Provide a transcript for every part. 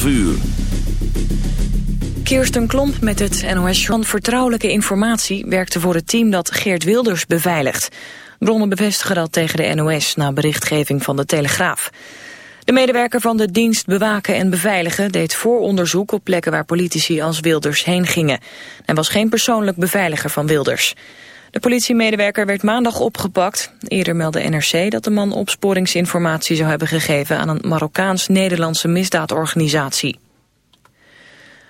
12 uur. Kirsten Klomp met het NOS van Vertrouwelijke Informatie werkte voor het team dat Geert Wilders beveiligt. Bronnen bevestigen dat tegen de NOS na berichtgeving van de Telegraaf. De medewerker van de dienst Bewaken en Beveiligen deed vooronderzoek op plekken waar politici als Wilders heen gingen. En was geen persoonlijk beveiliger van Wilders. De politiemedewerker werd maandag opgepakt. Eerder meldde NRC dat de man opsporingsinformatie zou hebben gegeven aan een Marokkaans-Nederlandse misdaadorganisatie.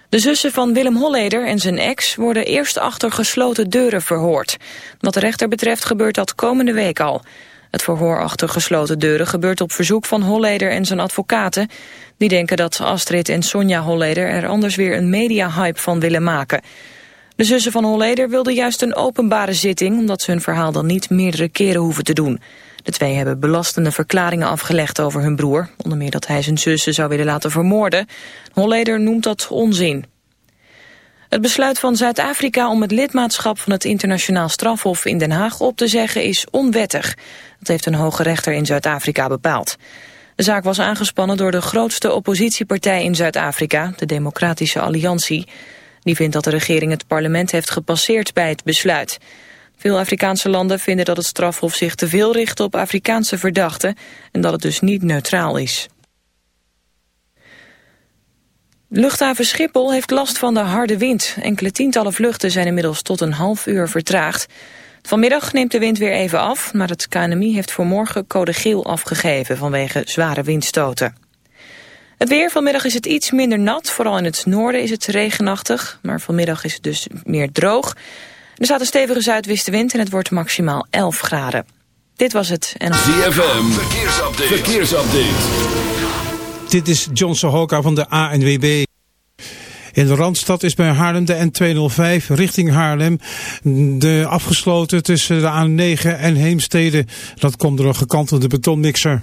De zussen van Willem Holleder en zijn ex worden eerst achter gesloten deuren verhoord. Wat de rechter betreft gebeurt dat komende week al. Het verhoor achter gesloten deuren gebeurt op verzoek van Holleder en zijn advocaten. Die denken dat Astrid en Sonja Holleder er anders weer een media-hype van willen maken. De zussen van Holleder wilden juist een openbare zitting... omdat ze hun verhaal dan niet meerdere keren hoeven te doen. De twee hebben belastende verklaringen afgelegd over hun broer. Onder meer dat hij zijn zussen zou willen laten vermoorden. Holleder noemt dat onzin. Het besluit van Zuid-Afrika om het lidmaatschap van het internationaal strafhof in Den Haag op te zeggen is onwettig. Dat heeft een hoge rechter in Zuid-Afrika bepaald. De zaak was aangespannen door de grootste oppositiepartij in Zuid-Afrika, de Democratische Alliantie. Die vindt dat de regering het parlement heeft gepasseerd bij het besluit. Veel Afrikaanse landen vinden dat het strafhof zich te veel richt op Afrikaanse verdachten en dat het dus niet neutraal is. Luchthaven Schiphol heeft last van de harde wind. Enkele tientallen vluchten zijn inmiddels tot een half uur vertraagd. Vanmiddag neemt de wind weer even af, maar het KNMI heeft voor morgen code geel afgegeven vanwege zware windstoten. Het weer, vanmiddag is het iets minder nat, vooral in het noorden is het regenachtig, maar vanmiddag is het dus meer droog. Er staat een stevige zuidwestenwind en het wordt maximaal 11 graden. Dit was het. En... ZFM, verkeersupdate. verkeersupdate. Dit is John Sohoka van de ANWB. In de Randstad is bij Haarlem de N205 richting Haarlem de afgesloten tussen de A9 en Heemstede. Dat komt door een gekantelde betonmixer.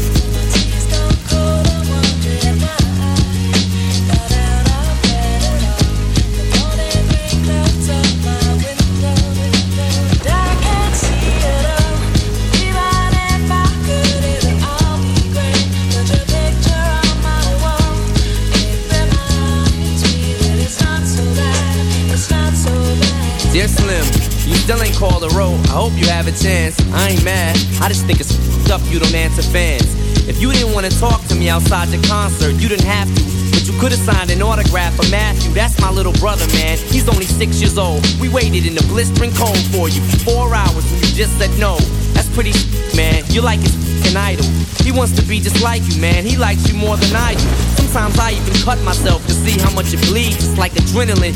You fans. If you didn't want to talk to me outside the concert, you didn't have to. But you could have signed an autograph for Matthew. That's my little brother, man. He's only six years old. We waited in the blistering cold for you for four hours and you just said no. That's pretty man. You're like his f***ing idol. He wants to be just like you, man. He likes you more than I do. Sometimes I even cut myself to see how much it bleeds. It's like adrenaline.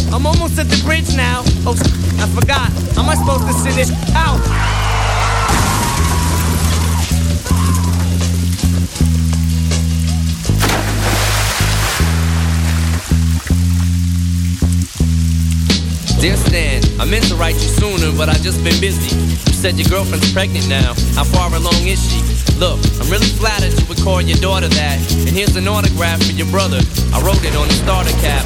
I'm almost at the bridge now. Oh, I forgot. Am I supposed to send this out? Dear Stan, I meant to write you sooner, but I just been busy. You said your girlfriend's pregnant now. How far along is she? Look, I'm really flattered you would call your daughter that. And here's an autograph for your brother. I wrote it on the starter cap.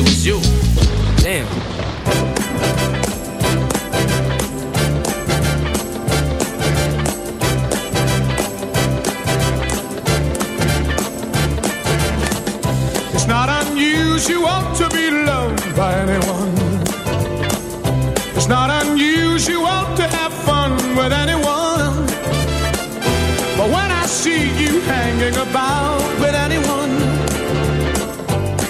it was you. Damn. It's not unusual to be loved by anyone. It's not unusual to have fun with anyone. But when I see you hanging about with anyone,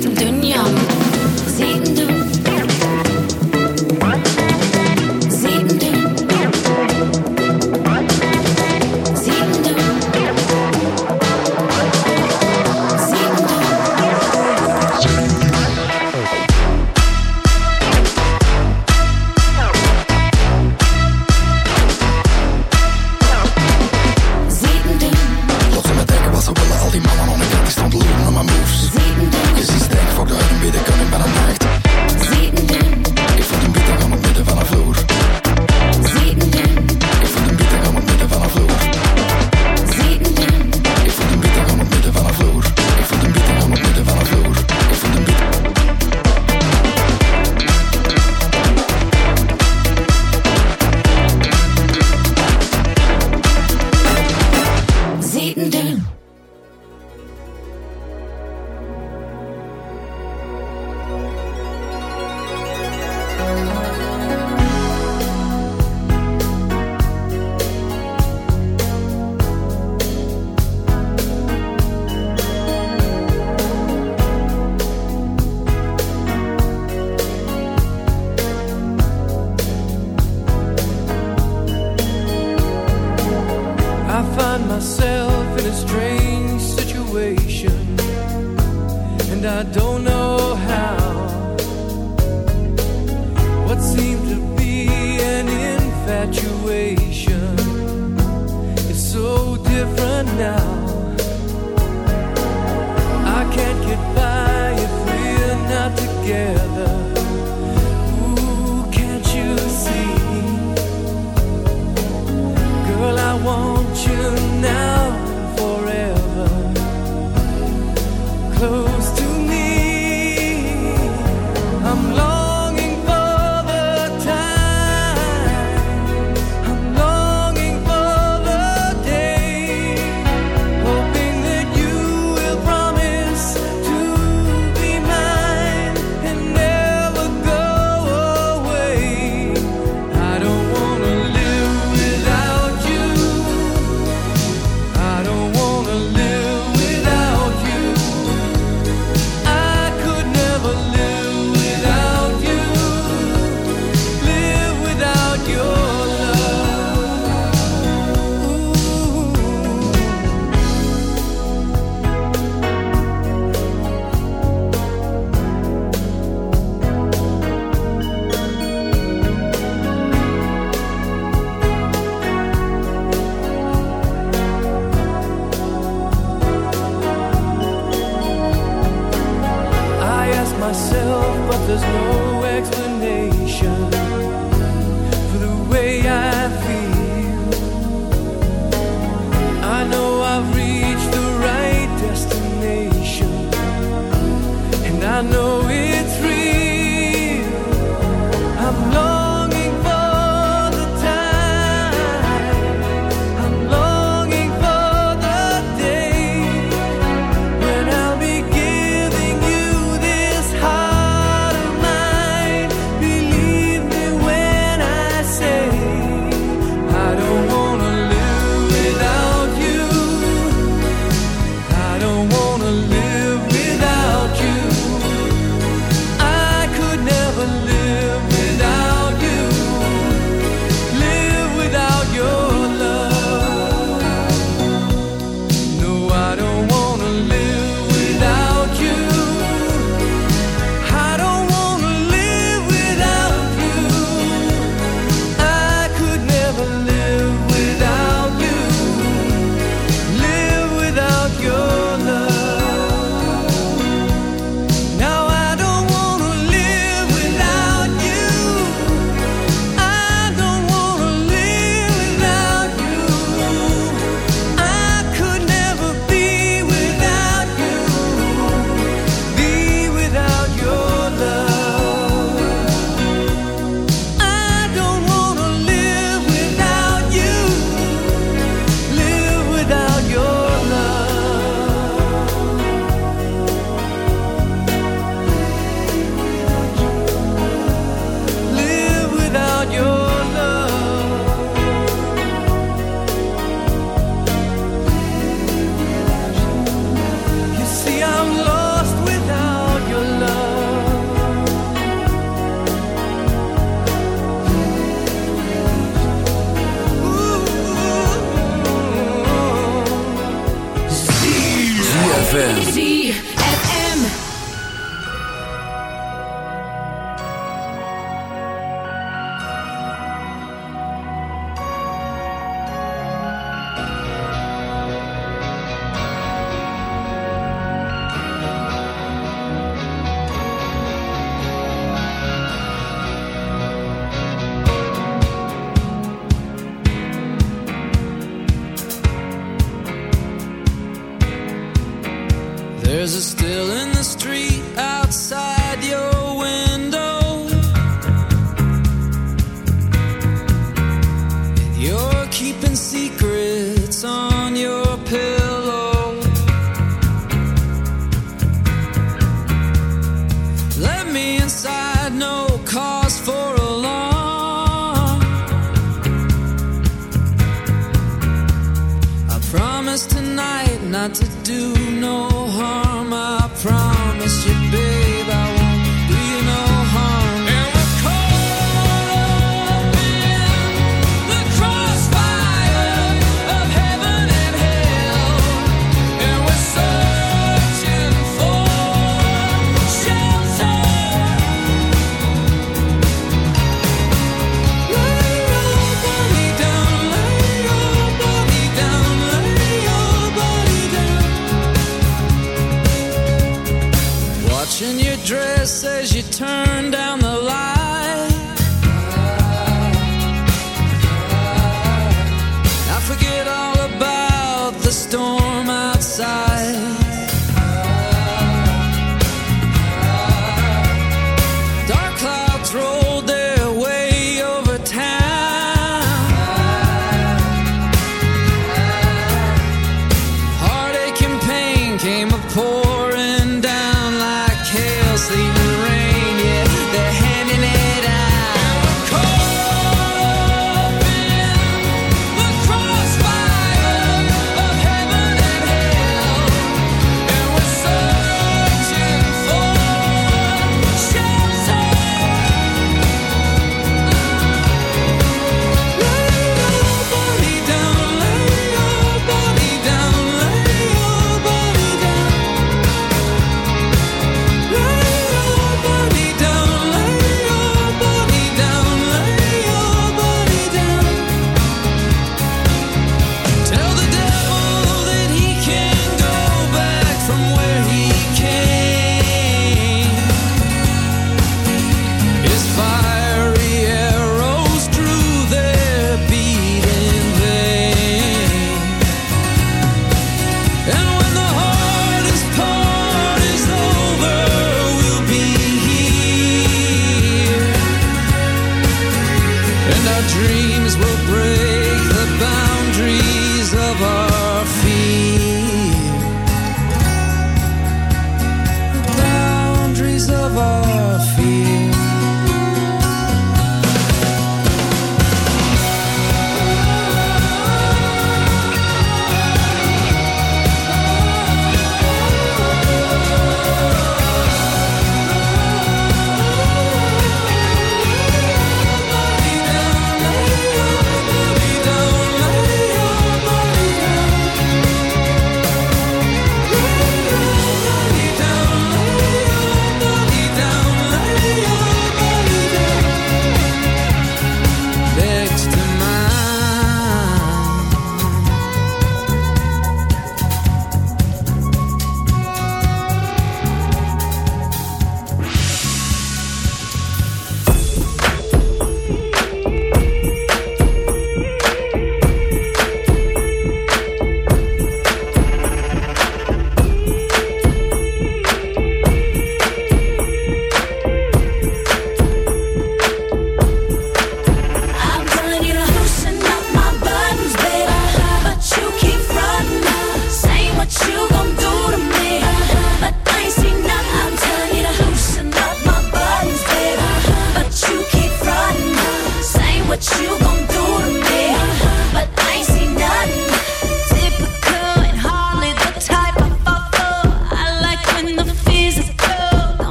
doen, ja, want now.